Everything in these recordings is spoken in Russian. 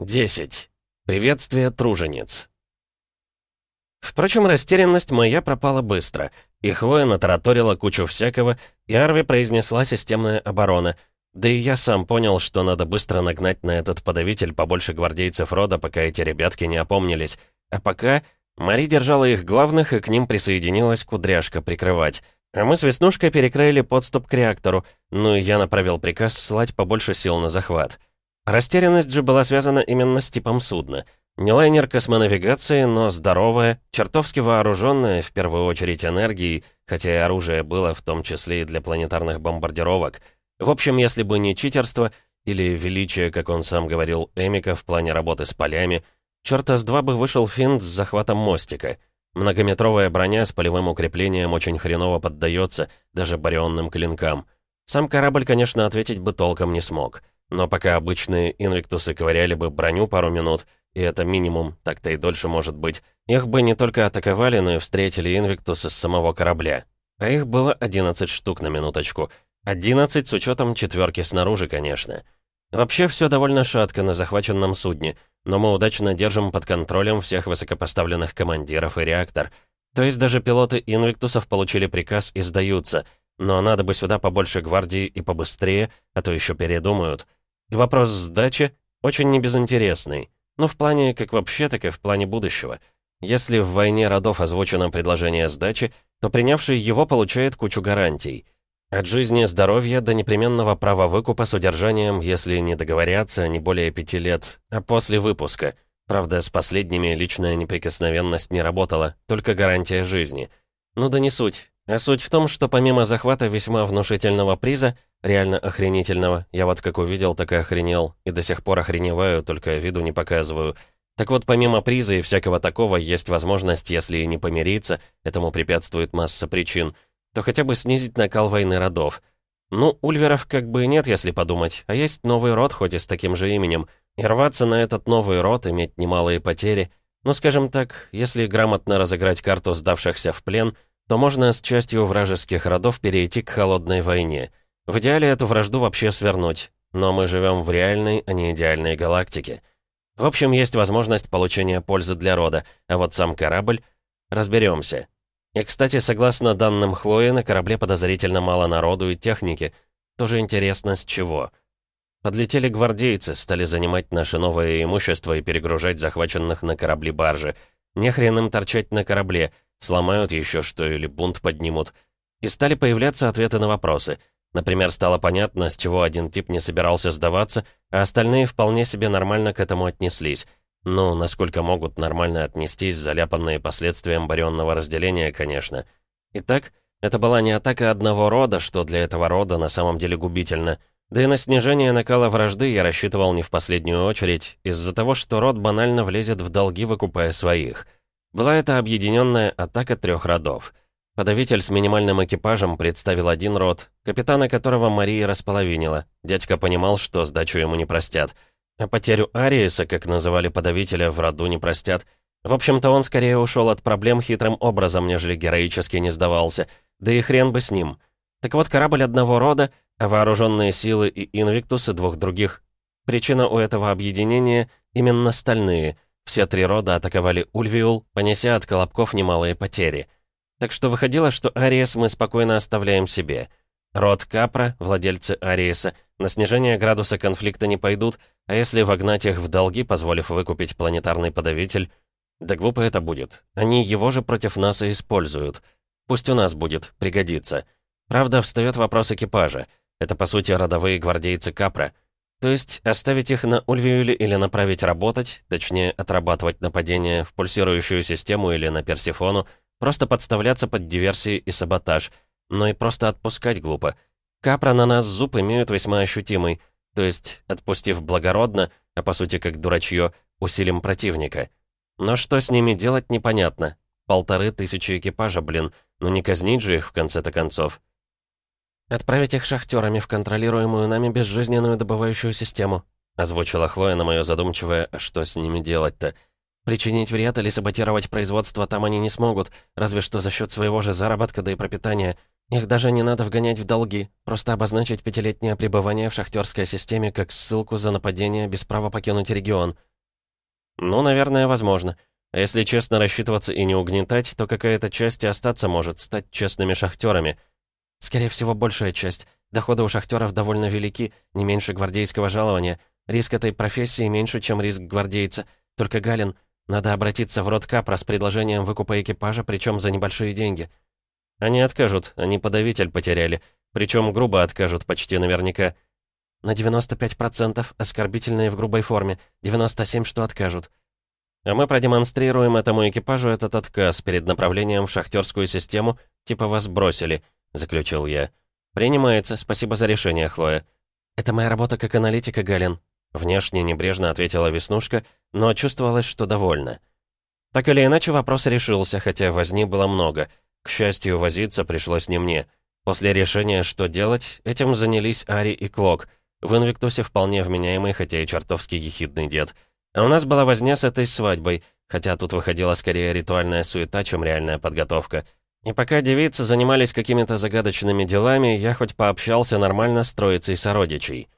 10. Приветствие, тружениц. Впрочем, растерянность моя пропала быстро, и Хлоя натараторила кучу всякого, и Арви произнесла системная оборона. Да и я сам понял, что надо быстро нагнать на этот подавитель побольше гвардейцев рода, пока эти ребятки не опомнились. А пока Мари держала их главных, и к ним присоединилась кудряшка прикрывать. А мы с Веснушкой перекрыли подступ к реактору, ну и я направил приказ слать побольше сил на захват. Растерянность же была связана именно с типом судна. Не лайнер космонавигации, но здоровое, чертовски вооруженное, в первую очередь энергией, хотя и оружие было в том числе и для планетарных бомбардировок. В общем, если бы не читерство или величие, как он сам говорил, Эмика в плане работы с полями, черта с два бы вышел финт с захватом мостика. Многометровая броня с полевым укреплением очень хреново поддается даже барионным клинкам. Сам корабль, конечно, ответить бы толком не смог. Но пока обычные инвиктусы ковыряли бы броню пару минут, и это минимум, так-то и дольше может быть, их бы не только атаковали, но и встретили инвиктусы с самого корабля. А их было 11 штук на минуточку. 11 с учетом четверки снаружи, конечно. Вообще все довольно шатко на захваченном судне, но мы удачно держим под контролем всех высокопоставленных командиров и реактор. То есть даже пилоты инвиктусов получили приказ и сдаются, но надо бы сюда побольше гвардии и побыстрее, а то еще передумают. Вопрос сдачи очень небезынтересный. Ну, в плане как вообще, так и в плане будущего. Если в «Войне родов» озвучено предложение сдачи, то принявший его получает кучу гарантий. От жизни, здоровья до непременного права выкупа с удержанием, если не договорятся, не более пяти лет, а после выпуска. Правда, с последними личная неприкосновенность не работала, только гарантия жизни. Ну да не суть. А суть в том, что помимо захвата весьма внушительного приза, реально охренительного, я вот как увидел, так и охренел, и до сих пор охреневаю, только виду не показываю. Так вот, помимо приза и всякого такого, есть возможность, если и не помириться, этому препятствует масса причин, то хотя бы снизить накал войны родов. Ну, ульверов как бы нет, если подумать, а есть новый род, хоть и с таким же именем, и рваться на этот новый род, иметь немалые потери. Ну, скажем так, если грамотно разыграть карту сдавшихся в плен — то можно с частью вражеских родов перейти к холодной войне. В идеале эту вражду вообще свернуть. Но мы живем в реальной, а не идеальной галактике. В общем, есть возможность получения пользы для рода, а вот сам корабль... Разберемся. И, кстати, согласно данным Хлои, на корабле подозрительно мало народу и техники. Тоже интересно, с чего. Подлетели гвардейцы, стали занимать наше новое имущество и перегружать захваченных на корабли баржи. Не хрен им торчать на корабле — Сломают еще что или бунт поднимут. И стали появляться ответы на вопросы. Например, стало понятно, с чего один тип не собирался сдаваться, а остальные вполне себе нормально к этому отнеслись. Ну, насколько могут нормально отнестись, заляпанные последствиям барионного разделения, конечно. Итак, это была не атака одного рода, что для этого рода на самом деле губительно. Да и на снижение накала вражды я рассчитывал не в последнюю очередь, из-за того, что род банально влезет в долги, выкупая своих — была это объединенная атака трех родов. Подавитель с минимальным экипажем представил один род, капитана которого Мария располовинила. Дядька понимал, что сдачу ему не простят. А потерю Ариеса, как называли подавителя, в роду не простят. В общем-то, он скорее ушел от проблем хитрым образом, нежели героически не сдавался. Да и хрен бы с ним. Так вот, корабль одного рода, а вооруженные силы и инвиктусы двух других. Причина у этого объединения именно стальные — все три рода атаковали Ульвиул, понеся от Колобков немалые потери. Так что выходило, что Ариес мы спокойно оставляем себе. Род Капра, владельцы Ариеса, на снижение градуса конфликта не пойдут, а если вогнать их в долги, позволив выкупить планетарный подавитель, да глупо это будет. Они его же против нас и используют. Пусть у нас будет, пригодится. Правда, встает вопрос экипажа. Это, по сути, родовые гвардейцы Капра — то есть оставить их на Ульвиюле или направить работать, точнее, отрабатывать нападение в пульсирующую систему или на Персифону, просто подставляться под диверсии и саботаж, но и просто отпускать глупо. Капра на нас зуб имеют весьма ощутимый, то есть, отпустив благородно, а по сути как дурачье, усилим противника. Но что с ними делать, непонятно. Полторы тысячи экипажа, блин, ну не казнить же их в конце-то концов. «Отправить их шахтерами в контролируемую нами безжизненную добывающую систему», озвучила Хлоя на мое задумчивое «А что с ними делать-то?». «Причинить вред или саботировать производство там они не смогут, разве что за счет своего же заработка да и пропитания. Их даже не надо вгонять в долги, просто обозначить пятилетнее пребывание в шахтерской системе как ссылку за нападение без права покинуть регион. Ну, наверное, возможно. А если честно рассчитываться и не угнетать, то какая-то часть и остаться может, стать честными шахтерами. Скорее всего, большая часть. Доходы у шахтеров довольно велики, не меньше гвардейского жалования. Риск этой профессии меньше, чем риск гвардейца. Только, Галин, надо обратиться в рот Капра с предложением выкупа экипажа, причем за небольшие деньги. Они откажут, они подавитель потеряли. Причем грубо откажут почти наверняка. На 95% оскорбительные в грубой форме, 97% что откажут. А мы продемонстрируем этому экипажу этот отказ перед направлением в шахтерскую систему, типа вас бросили, заключил я. Принимается, спасибо за решение, Хлоя. Это моя работа как аналитика, Галин. Внешне небрежно ответила Веснушка, но чувствовалось, что довольна. Так или иначе, вопрос решился, хотя возни было много. К счастью, возиться пришлось не мне. После решения, что делать, этим занялись Ари и Клок. В Инвиктусе вполне вменяемый, хотя и чертовски ехидный дед — а у нас была возня с этой свадьбой, хотя тут выходила скорее ритуальная суета, чем реальная подготовка. И пока девицы занимались какими-то загадочными делами, я хоть пообщался нормально с троицей сородичей.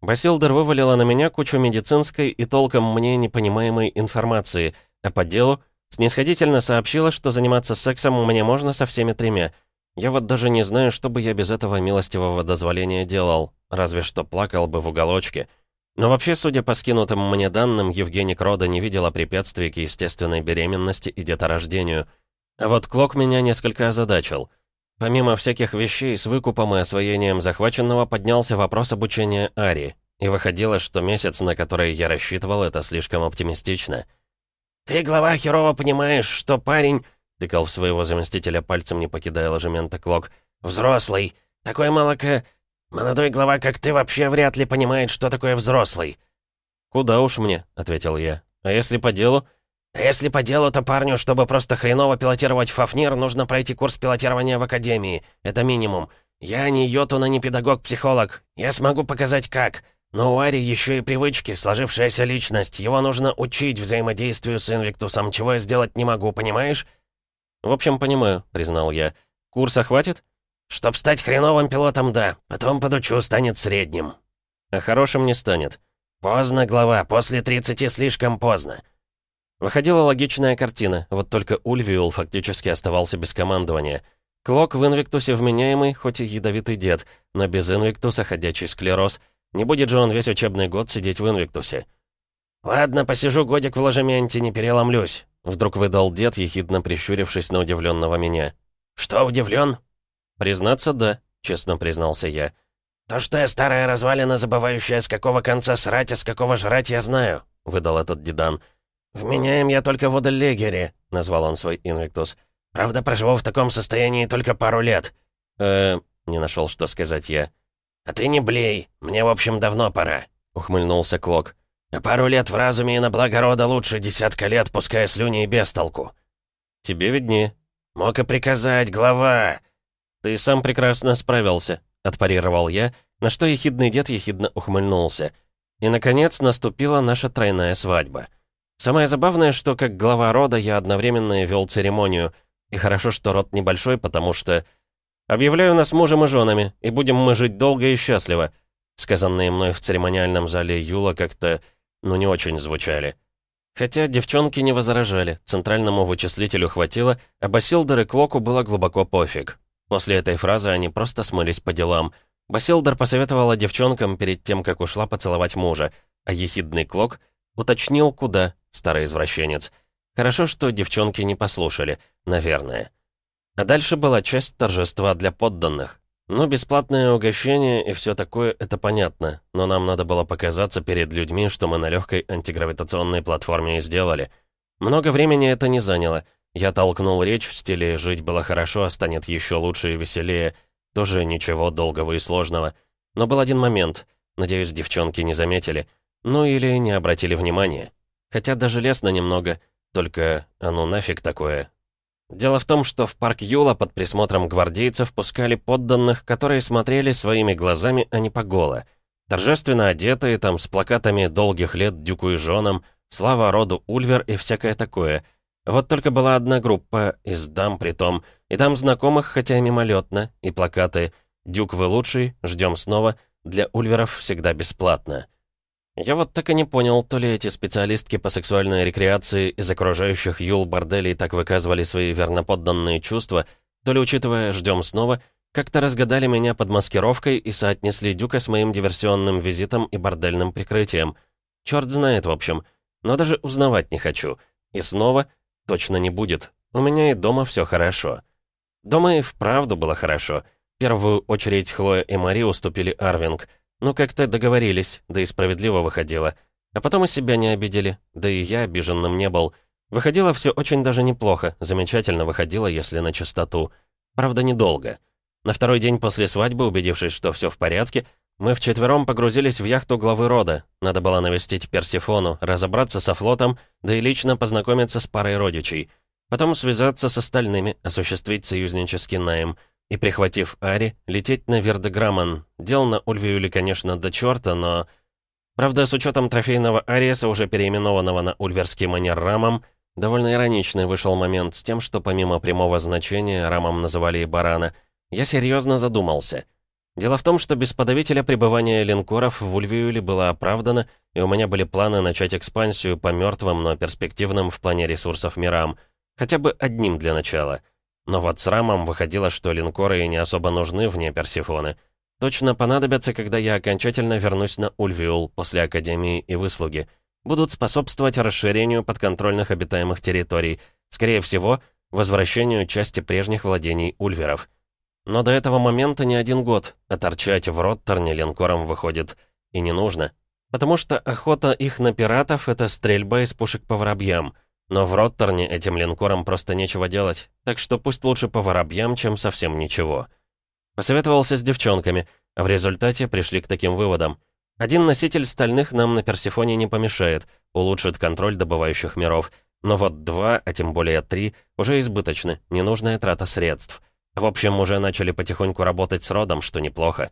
Басилдер вывалила на меня кучу медицинской и толком мне непонимаемой информации, а по делу снисходительно сообщила, что заниматься сексом мне можно со всеми тремя. Я вот даже не знаю, что бы я без этого милостивого дозволения делал, разве что плакал бы в уголочке — но вообще, судя по скинутым мне данным, Евгений Крода не видела препятствий к естественной беременности и деторождению. А вот Клок меня несколько озадачил. Помимо всяких вещей, с выкупом и освоением захваченного поднялся вопрос обучения Ари. И выходило, что месяц, на который я рассчитывал, это слишком оптимистично. «Ты, глава, херово понимаешь, что парень...» — тыкал в своего заместителя пальцем, не покидая ложемента Клок. «Взрослый. Такой молоко... «Молодой глава, как ты, вообще вряд ли понимает, что такое взрослый». «Куда уж мне», — ответил я. «А если по делу?» «А если по делу, то парню, чтобы просто хреново пилотировать Фафнир, нужно пройти курс пилотирования в Академии. Это минимум. Я не Йотуна, не педагог-психолог. Я смогу показать как. Но у Ари еще и привычки, сложившаяся личность. Его нужно учить взаимодействию с Инвиктусом, чего я сделать не могу, понимаешь?» «В общем, понимаю», — признал я. «Курса хватит?» «Чтоб стать хреновым пилотом, да. Потом подучу, станет средним». «А хорошим не станет». «Поздно, глава. После 30 слишком поздно». Выходила логичная картина, вот только Ульвиул фактически оставался без командования. Клок в Инвиктусе вменяемый, хоть и ядовитый дед, но без Инвиктуса ходячий склероз. Не будет же он весь учебный год сидеть в Инвиктусе. «Ладно, посижу годик в ложементе, не переломлюсь», — вдруг выдал дед, ехидно прищурившись на удивленного меня. «Что, удивлен? «Признаться, да», — честно признался я. «То, что я старая развалина, забывающая, с какого конца срать, а с какого жрать, я знаю», — выдал этот дедан. «Вменяем я только в Оделегере», — назвал он свой инвиктус. «Правда, проживу в таком состоянии только пару лет». «Э-э...» не нашел, что сказать я. «А ты не блей, мне, в общем, давно пора», — ухмыльнулся Клок. «А пару лет в разуме и на благо рода лучше десятка лет, пуская слюни и без толку». «Тебе виднее». «Мог и приказать, глава. «Ты сам прекрасно справился», — отпарировал я, на что ехидный дед ехидно ухмыльнулся. И, наконец, наступила наша тройная свадьба. Самое забавное, что как глава рода я одновременно вел церемонию. И хорошо, что род небольшой, потому что... «Объявляю нас мужем и женами, и будем мы жить долго и счастливо», сказанные мной в церемониальном зале Юла как-то, ну, не очень звучали. Хотя девчонки не возражали, центральному вычислителю хватило, а Басилдер и Клоку было глубоко пофиг. После этой фразы они просто смылись по делам. Басилдер посоветовала девчонкам перед тем, как ушла поцеловать мужа, а ехидный Клок уточнил, куда, старый извращенец. Хорошо, что девчонки не послушали, наверное. А дальше была часть торжества для подданных. Ну, бесплатное угощение и все такое, это понятно, но нам надо было показаться перед людьми, что мы на легкой антигравитационной платформе и сделали. Много времени это не заняло — я толкнул речь в стиле «жить было хорошо, а станет еще лучше и веселее». Тоже ничего долгого и сложного. Но был один момент. Надеюсь, девчонки не заметили. Ну или не обратили внимания. Хотя даже лестно немного. Только, а ну нафиг такое. Дело в том, что в парк Юла под присмотром гвардейцев пускали подданных, которые смотрели своими глазами, а не поголо. Торжественно одетые, там, с плакатами «Долгих лет дюку и женам», «Слава роду Ульвер» и всякое такое — вот только была одна группа, из дам притом, и там знакомых, хотя мимолетно, и плакаты «Дюк, вы лучший, ждем снова», для ульверов всегда бесплатно. Я вот так и не понял, то ли эти специалистки по сексуальной рекреации из окружающих Юл борделей так выказывали свои верноподданные чувства, то ли, учитывая «ждем снова», как-то разгадали меня под маскировкой и соотнесли Дюка с моим диверсионным визитом и бордельным прикрытием. Черт знает, в общем. Но даже узнавать не хочу. И снова точно не будет. У меня и дома все хорошо. Дома и вправду было хорошо. В первую очередь Хлоя и Мари уступили Арвинг. Ну, как-то договорились, да и справедливо выходило. А потом и себя не обидели, да и я обиженным не был. Выходило все очень даже неплохо, замечательно выходило, если на чистоту. Правда, недолго. На второй день после свадьбы, убедившись, что все в порядке, мы вчетвером погрузились в яхту главы рода. Надо было навестить Персифону, разобраться со флотом, да и лично познакомиться с парой родичей. Потом связаться с остальными, осуществить союзнический найм. И, прихватив Ари, лететь на Вердеграмман. Дел на Ульвиюле, конечно, до черта, но... Правда, с учетом трофейного Ариеса, уже переименованного на ульверский манер Рамом, довольно ироничный вышел момент с тем, что помимо прямого значения Рамом называли и Барана — я серьезно задумался. Дело в том, что без подавителя пребывания линкоров в Ульвиюле было оправдано, и у меня были планы начать экспансию по мертвым, но перспективным в плане ресурсов мирам. Хотя бы одним для начала. Но вот с Рамом выходило, что линкоры и не особо нужны вне Персифоны. Точно понадобятся, когда я окончательно вернусь на Ульвиул после Академии и выслуги. Будут способствовать расширению подконтрольных обитаемых территорий. Скорее всего, возвращению части прежних владений ульверов. Но до этого момента не один год, а торчать в Роттерне линкором выходит и не нужно. Потому что охота их на пиратов — это стрельба из пушек по воробьям. Но в Роттерне этим линкорам просто нечего делать, так что пусть лучше по воробьям, чем совсем ничего. Посоветовался с девчонками, а в результате пришли к таким выводам. Один носитель стальных нам на Персифоне не помешает, улучшит контроль добывающих миров. Но вот два, а тем более три, уже избыточны, ненужная трата средств. В общем, уже начали потихоньку работать с родом, что неплохо.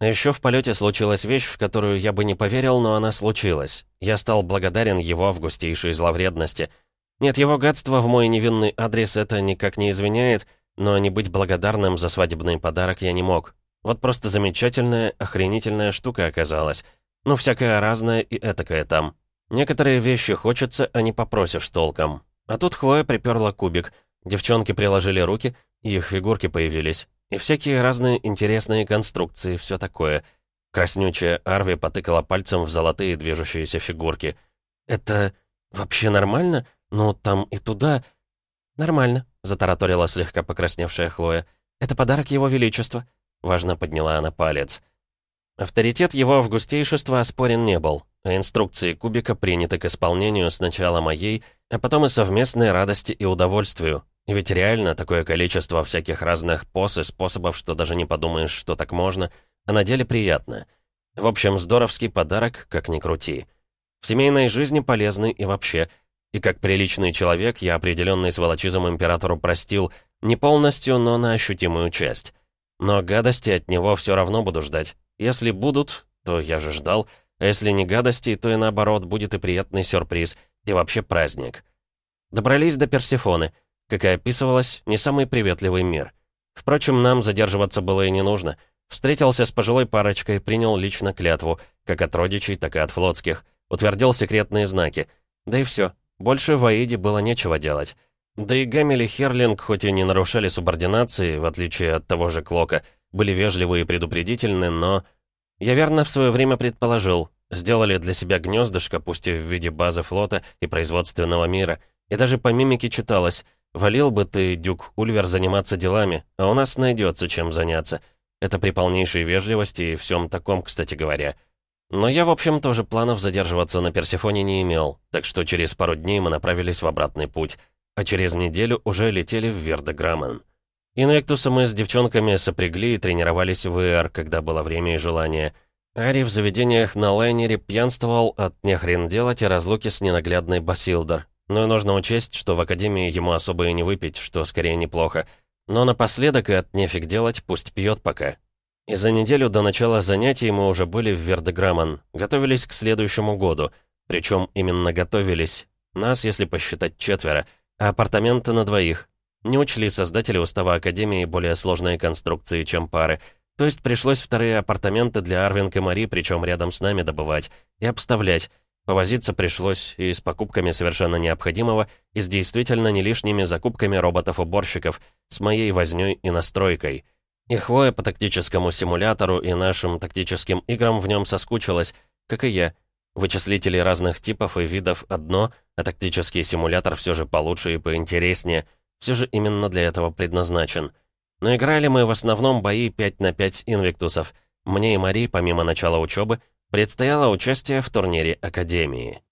Еще в полете случилась вещь, в которую я бы не поверил, но она случилась. Я стал благодарен его августейшей зловредности. Нет, его гадство в мой невинный адрес это никак не извиняет, но не быть благодарным за свадебный подарок я не мог. Вот просто замечательная, охренительная штука оказалась. Ну, всякое разное и этакое там. Некоторые вещи хочется, а не попросишь толком. А тут Хлоя приперла кубик. Девчонки приложили руки, их фигурки появились. И всякие разные интересные конструкции, все такое. Краснючая Арви потыкала пальцем в золотые движущиеся фигурки. «Это вообще нормально? Ну, там и туда...» «Нормально», — затараторила слегка покрасневшая Хлоя. «Это подарок Его Величества», — важно подняла она палец. Авторитет его августейшества оспорен не был, а инструкции кубика приняты к исполнению сначала моей, а потом и совместной радости и удовольствию, ведь реально такое количество всяких разных поз и способов, что даже не подумаешь, что так можно, а на деле приятно. В общем, здоровский подарок, как ни крути. В семейной жизни полезный и вообще. И как приличный человек, я определенный сволочизм императору простил, не полностью, но на ощутимую часть. Но гадости от него все равно буду ждать. Если будут, то я же ждал, а если не гадости, то и наоборот, будет и приятный сюрприз, и вообще праздник. Добрались до Персифоны — как и описывалось, не самый приветливый мир. Впрочем, нам задерживаться было и не нужно. Встретился с пожилой парочкой, принял лично клятву, как от родичей, так и от флотских. Утвердил секретные знаки. Да и все. Больше в Аиде было нечего делать. Да и Гамель и Херлинг, хоть и не нарушали субординации, в отличие от того же Клока, были вежливы и предупредительны, но... Я верно в свое время предположил, сделали для себя гнездышко, пусть и в виде базы флота и производственного мира, и даже по мимике читалось — Валил бы ты, Дюк Ульвер, заниматься делами, а у нас найдется чем заняться. Это при полнейшей вежливости и всем таком, кстати говоря. Но я, в общем, тоже планов задерживаться на Персифоне не имел, так что через пару дней мы направились в обратный путь, а через неделю уже летели в Вердеграмен. Инвиктусы мы с девчонками сопрягли и тренировались в ИР, когда было время и желание. Ари в заведениях на лайнере пьянствовал от нехрен делать и разлуки с ненаглядной Басилдер, но и нужно учесть, что в Академии ему особо и не выпить, что скорее неплохо. Но напоследок и от нефиг делать, пусть пьет пока. И за неделю до начала занятий мы уже были в Вердеграмман, готовились к следующему году. Причем именно готовились. Нас, если посчитать, четверо, а апартаменты на двоих. Не учли создатели устава Академии более сложные конструкции, чем пары. То есть пришлось вторые апартаменты для Арвинг и Мари, причем рядом с нами добывать. и обставлять. Повозиться пришлось и с покупками совершенно необходимого, и с действительно не лишними закупками роботов-уборщиков, с моей вознёй и настройкой. И Хлоя по тактическому симулятору и нашим тактическим играм в нем соскучилась, как и я. Вычислители разных типов и видов одно, а тактический симулятор все же получше и поинтереснее, все же именно для этого предназначен. Но играли мы в основном бои 5 на 5 инвиктусов. Мне и Мари, помимо начала учебы, предстояло участие в турнире Академии.